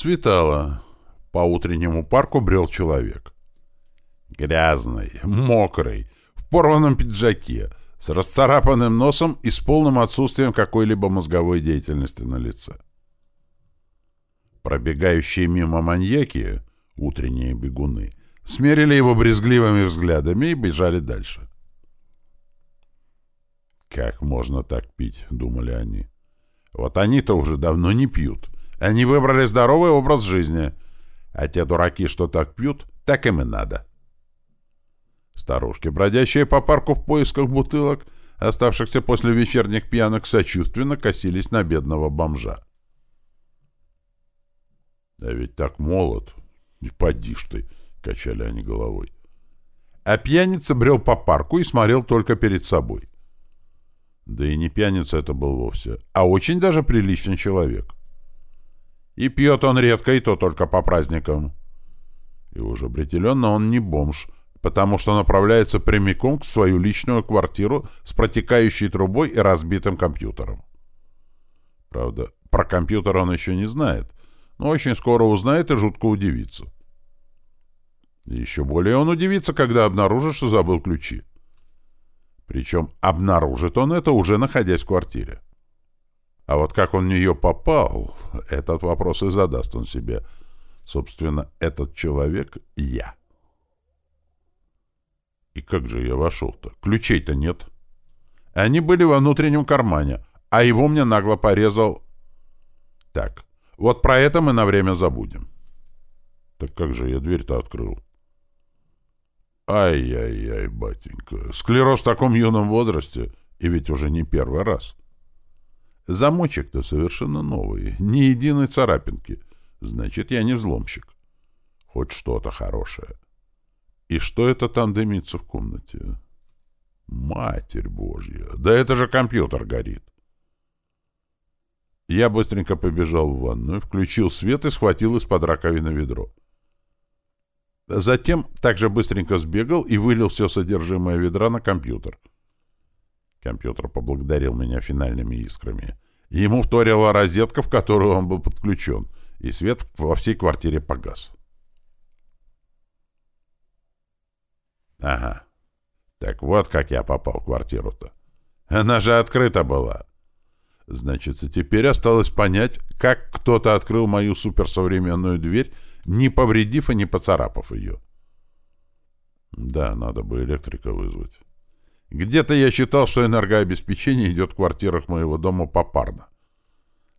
Светало. По утреннему парку брел человек. Грязный, мокрый, в порванном пиджаке, с расцарапанным носом и с полным отсутствием какой-либо мозговой деятельности на лице. Пробегающие мимо маньяки, утренние бегуны, смерили его брезгливыми взглядами и бежали дальше. «Как можно так пить?» — думали они. «Вот они-то уже давно не пьют. Они выбрали здоровый образ жизни. А те дураки, что так пьют, так им и надо». Старушки, бродящие по парку в поисках бутылок, оставшихся после вечерних пьянок, сочувственно косились на бедного бомжа. «А ведь так молод. Не поди ж ты!» — качали они головой. А пьяница брел по парку и смотрел только перед собой. Да и не пьяница это был вовсе, а очень даже приличный человек. И пьет он редко, и то только по праздникам. И уже определенно он не бомж, потому что направляется прямиком в свою личную квартиру с протекающей трубой и разбитым компьютером. Правда, про компьютер он еще не знает, но очень скоро узнает и жутко удивится. Еще более он удивится, когда обнаружит, что забыл ключи. Причем обнаружит он это, уже находясь в квартире. А вот как он в нее попал, этот вопрос и задаст он себе. Собственно, этот человек — я. И как же я вошел-то? Ключей-то нет. Они были во внутреннем кармане, а его мне нагло порезал... Так, вот про это мы на время забудем. Так как же я дверь-то открыл? Ай-яй-яй, батенька, склероз в таком юном возрасте, и ведь уже не первый раз. Замочек-то совершенно новый, ни единой царапинки. Значит, я не взломщик. Хоть что-то хорошее. И что это там дымится в комнате? Матерь Божья! Да это же компьютер горит! Я быстренько побежал в ванную, включил свет и схватил из-под раковины ведро. Затем также быстренько сбегал и вылил все содержимое ведра на компьютер. Компьютер поблагодарил меня финальными искрами. Ему вторила розетка, в которую он был подключен, и свет во всей квартире погас. Ага. Так вот как я попал в квартиру-то. Она же открыта была. Значит, теперь осталось понять, как кто-то открыл мою суперсовременную дверь не повредив и не поцарапав ее. Да, надо бы электрика вызвать. Где-то я считал, что энергообеспечение идет в квартирах моего дома попарно.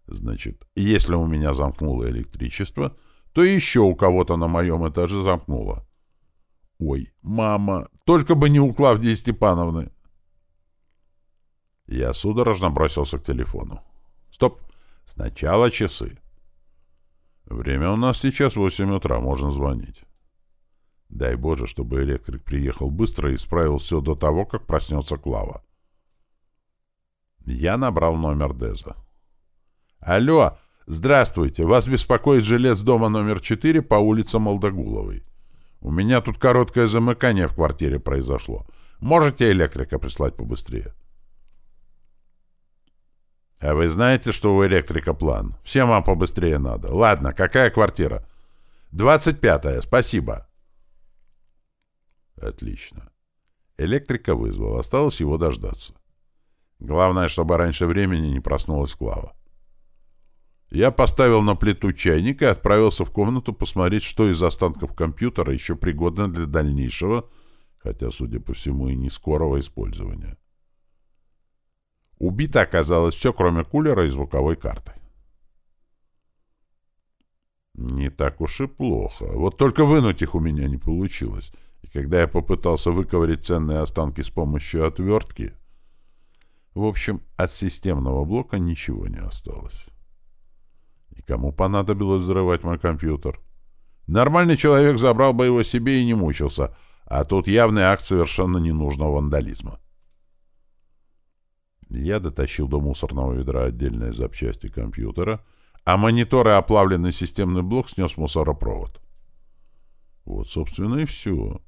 Значит, если у меня замкнуло электричество, то еще у кого-то на моем этаже замкнуло. Ой, мама, только бы не у Клавдии Степановны. Я судорожно бросился к телефону. Стоп, сначала часы. Время у нас сейчас 8 утра, можно звонить. Дай Боже, чтобы электрик приехал быстро и исправил все до того, как проснется Клава. Я набрал номер Деза. «Алло! Здравствуйте! Вас беспокоит жилец дома номер 4 по улице Молдогуловой. У меня тут короткое замыкание в квартире произошло. Можете электрика прислать побыстрее?» «А вы знаете, что у электрика план? Всем вам побыстрее надо. Ладно, какая квартира?» «Двадцать пятая, спасибо». «Отлично. Электрика вызвал, осталось его дождаться. Главное, чтобы раньше времени не проснулась Клава. Я поставил на плиту чайник и отправился в комнату посмотреть, что из останков компьютера еще пригодно для дальнейшего, хотя, судя по всему, и не скорого использования. Убито оказалось все, кроме кулера и звуковой карты. Не так уж и плохо. Вот только вынуть их у меня не получилось. Когда я попытался выковырять ценные останки с помощью отвертки, в общем, от системного блока ничего не осталось. И кому понадобилось взрывать мой компьютер? Нормальный человек забрал бы его себе и не мучился, а тут явный акт совершенно ненужного вандализма. Я дотащил до мусорного ведра отдельные запчасти компьютера, а монитор и оплавленный системный блок снес мусоропровод. Вот, собственно, и все.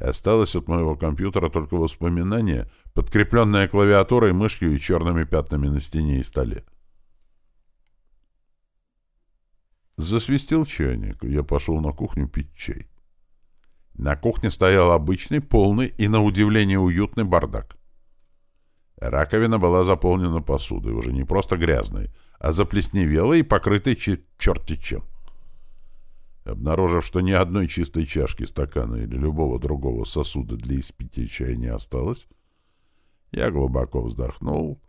Осталось от моего компьютера только воспоминание, подкрепленное клавиатурой, мышью и черными пятнами на стене и столе. Засвистел чайник, я пошел на кухню пить чай. На кухне стоял обычный, полный и, на удивление, уютный бардак. Раковина была заполнена посудой, уже не просто грязной, а заплесневелой и покрытой черти чем. Обнаружив, что ни одной чистой чашки, стакана или любого другого сосуда для испития чая не осталось, я глубоко вздохнул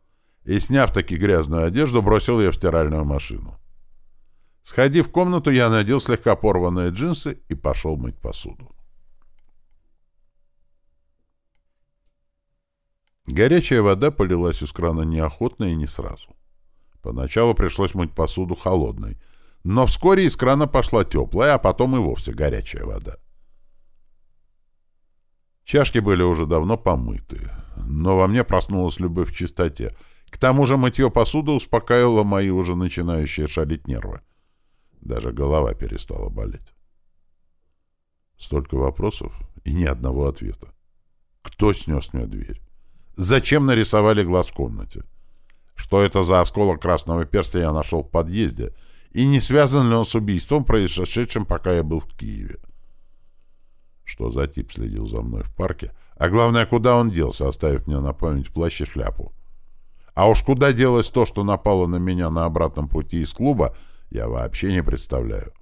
и, сняв таки грязную одежду, бросил ее в стиральную машину. Сходив в комнату, я надел слегка порванные джинсы и пошел мыть посуду. Горячая вода полилась из крана неохотно и не сразу. Поначалу пришлось мыть посуду холодной, но вскоре из крана пошла теплая, а потом и вовсе горячая вода. Чашки были уже давно помыты, но во мне проснулась любовь к чистоте. К тому же мытье посуды успокаивало мои уже начинающие шалить нервы. Даже голова перестала болеть. Столько вопросов и ни одного ответа. Кто снес мне дверь? Зачем нарисовали глаз в комнате? Что это за осколок красного перста я нашел в подъезде? И не связан ли он с убийством, произошедшим, пока я был в Киеве? Что за тип следил за мной в парке? А главное, куда он делся, оставив мне на память плащ и шляпу? А уж куда делось то, что напало на меня на обратном пути из клуба, я вообще не представляю.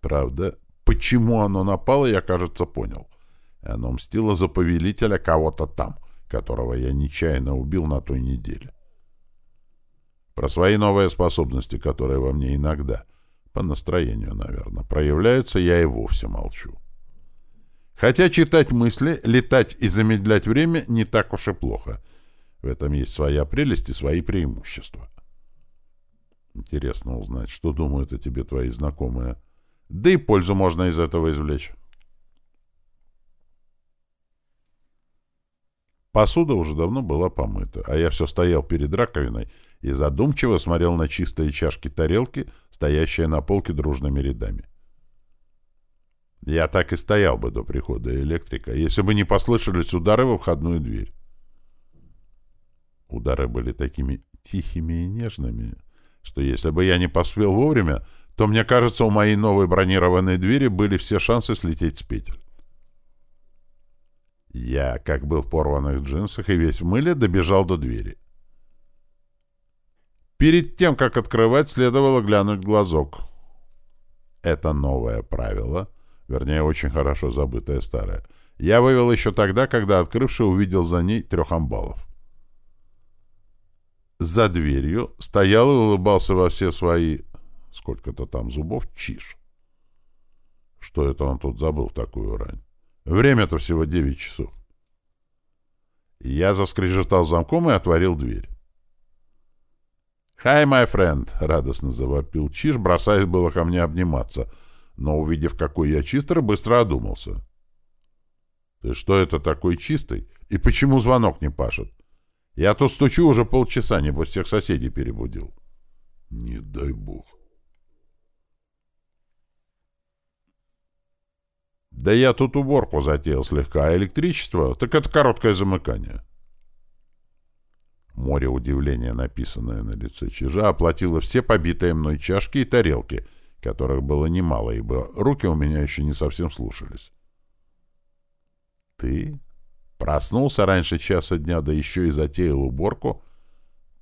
Правда, почему оно напало, я, кажется, понял. Оно мстило за повелителя кого-то там, которого я нечаянно убил на той неделе. Про свои новые способности, которые во мне иногда, по настроению, наверное, проявляются, я и вовсе молчу. Хотя читать мысли, летать и замедлять время не так уж и плохо. В этом есть своя прелесть и свои преимущества. Интересно узнать, что думают о тебе твои знакомые. Да и пользу можно из этого извлечь. Посуда уже давно была помыта, а я все стоял перед раковиной и задумчиво смотрел на чистые чашки-тарелки, стоящие на полке дружными рядами. Я так и стоял бы до прихода электрика, если бы не послышались удары во входную дверь. Удары были такими тихими и нежными, что если бы я не поспел вовремя, то, мне кажется, у моей новой бронированной двери были все шансы слететь с петель. Я, как был в порванных джинсах и весь в мыле, добежал до двери. Перед тем, как открывать, следовало глянуть в глазок. Это новое правило, вернее, очень хорошо забытое старое, я вывел еще тогда, когда открывший увидел за ней трех амбалов. За дверью стоял и улыбался во все свои, сколько-то там зубов, чиж. Что это он тут забыл в такую рань? Время-то всего девять часов. Я заскрежетал замком и отворил дверь. «Hi, my friend!» — радостно завопил Чиж, бросаясь было ко мне обниматься, но, увидев, какой я чистый, быстро одумался. «Ты что это такой чистый? И почему звонок не пашет? Я тут стучу уже полчаса, небось всех соседей перебудил». «Не дай бог!» Да я тут уборку затеял слегка, а электричество, так это короткое замыкание. Море удивления, написанное на лице чижа, оплатило все побитые мной чашки и тарелки, которых было немало, ибо руки у меня еще не совсем слушались. «Ты? Проснулся раньше часа дня, да еще и затеял уборку?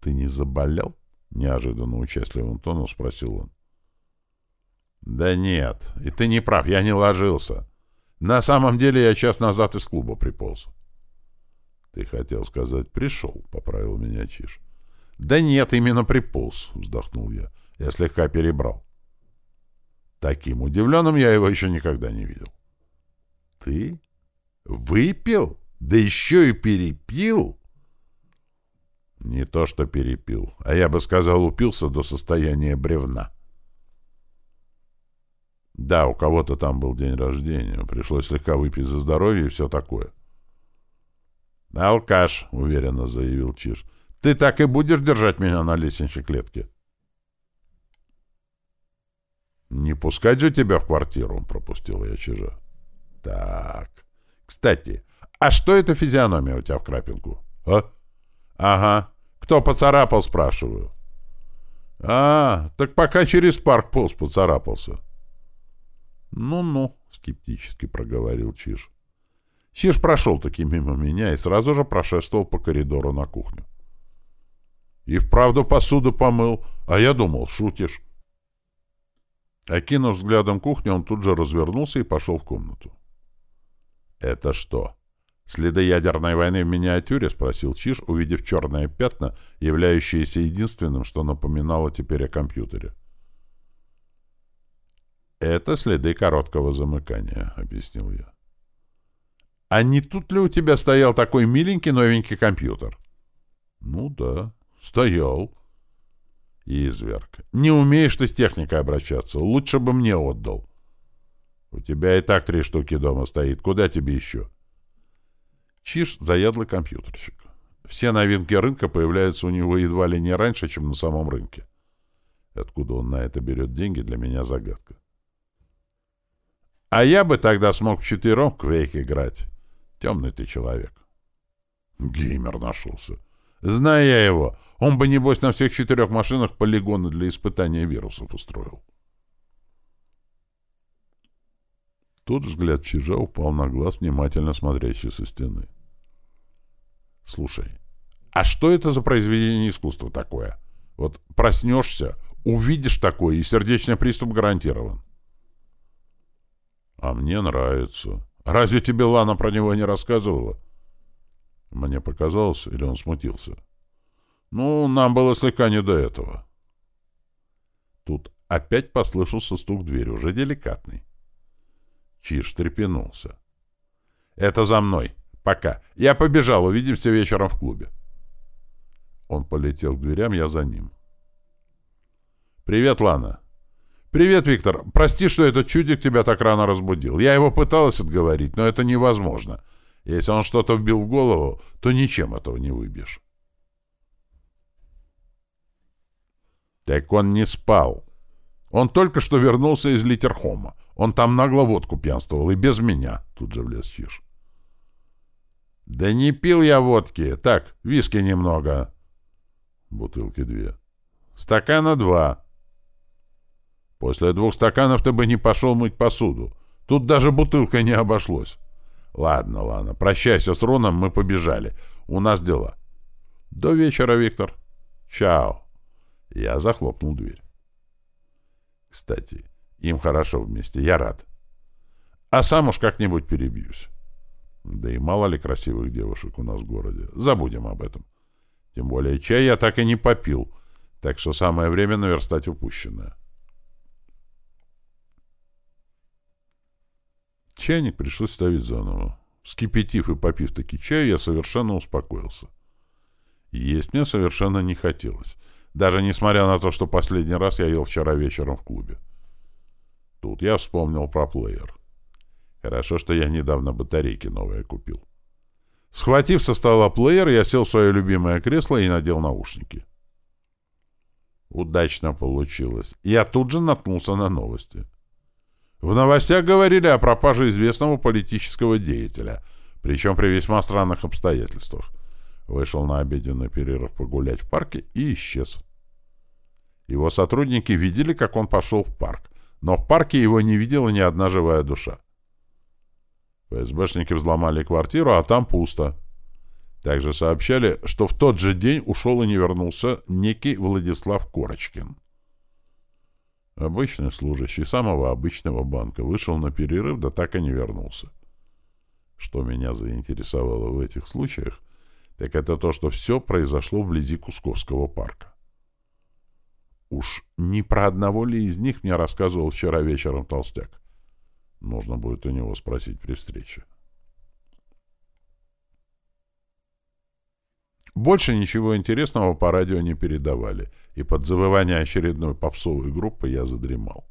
Ты не заболел?» — неожиданно участливым тоном спросил он. «Да нет, и ты не прав, я не ложился. На самом деле я час назад из клуба приполз. — Ты хотел сказать «пришел», — поправил меня Чиш. — Да нет, именно приполз, — вздохнул я. Я слегка перебрал. Таким удивленным я его еще никогда не видел. — Ты? Выпил? Да еще и перепил? — Не то что перепил, а я бы сказал, упился до состояния бревна. — да, у кого-то там был день рождения. Пришлось слегка выпить за здоровье и все такое. «Алкаш», — уверенно заявил Чиж, — «ты так и будешь держать меня на лестничной клетке?» «Не пускать же тебя в квартиру», — пропустил я Чижа. «Так. Кстати, а что это физиономия у тебя в крапинку?» «А? Ага. Кто поцарапал, спрашиваю?» А, так пока через парк полз поцарапался. Ну-ну, скептически проговорил Чиж. Чиж прошел-таки мимо меня и сразу же прошествовал по коридору на кухню. И вправду посуду помыл, а я думал, шутишь. Окинув взглядом кухню, он тут же развернулся и пошел в комнату. «Это что?» «Следы ядерной войны в миниатюре?» — спросил Чиж, увидев черные пятна, являющиеся единственным, что напоминало теперь о компьютере. «Это следы короткого замыкания», — объяснил я. «А не тут ли у тебя стоял такой миленький новенький компьютер?» «Ну да, стоял». «Изверг, не умеешь ты с техникой обращаться, лучше бы мне отдал». «У тебя и так три штуки дома стоит, куда тебе еще?» Чиж — заядлый компьютерщик. Все новинки рынка появляются у него едва ли не раньше, чем на самом рынке. Откуда он на это берет деньги, для меня загадка. А я бы тогда смог вчетвером в Квейк играть. Темный ты человек. Геймер нашелся. Зная я его, он бы, небось, на всех четырех машинах полигоны для испытания вирусов устроил. Тут взгляд Чижа упал на глаз, внимательно смотрящий со стены. Слушай, а что это за произведение искусства такое? Вот проснешься, увидишь такое, и сердечный приступ гарантирован. А мне нравится. Разве тебе Лана про него не рассказывала? Мне показалось, или он смутился? Ну, нам было слегка не до этого. Тут опять послышался стук в дверь, уже деликатный. Чиж встрепенулся. «Это за мной!» Пока. Я побежал. Увидимся вечером в клубе. Он полетел к дверям, я за ним. «Привет, Лана». «Привет, Виктор. Прости, что этот чудик тебя так рано разбудил. Я его пыталась отговорить, но это невозможно. Если он что-то вбил в голову, то ничем этого не выбьешь». «Так он не спал. Он только что вернулся из Литерхома. Он там нагло водку пьянствовал, и без меня», — тут же влез Чиж. «Да не пил я водки. Так, виски немного». Бутылки две. «Стакана два». «После двух стаканов ты бы не пошел мыть посуду. Тут даже бутылкой не обошлось». «Ладно, ладно. Прощайся с Роном, мы побежали. У нас дела». «До вечера, Виктор». «Чао». Я захлопнул дверь. Кстати, им хорошо вместе, я рад. А сам уж как-нибудь перебьюсь. Да и мало ли красивых девушек у нас в городе. Забудем об этом. Тем более чай я так и не попил, так что самое время наверстать упущенное. Чайник пришлось ставить заново. Вскипятив и попив таки чаю, я совершенно успокоился. Есть мне совершенно не хотелось, даже несмотря на то, что последний раз я ел вчера вечером в клубе. Тут я вспомнил про плеер. Хорошо, что я недавно батарейки новые купил. Схватив со стола плеер, я сел в свое любимое кресло и надел наушники. Удачно получилось. Я тут же наткнулся на новости. В новостях говорили о пропаже известного политического деятеля, причем при весьма странных обстоятельствах. Вышел на обеденный перерыв погулять в парке и исчез. Его сотрудники видели, как он пошел в парк, но в парке его не видела ни одна живая душа. ФСБшники взломали квартиру, а там пусто. Также сообщали, что в тот же день ушел и не вернулся некий Владислав Корочкин. Обычный служащий самого обычного банка вышел на перерыв, да так и не вернулся. Что меня заинтересовало в этих случаях, так это то, что все произошло вблизи Кусковского парка. Уж не про одного ли из них мне рассказывал вчера вечером Толстяк. Нужно будет у него спросить при встрече. Больше ничего интересного по радио не передавали, и под завывание очередной попсовой группы я задремал.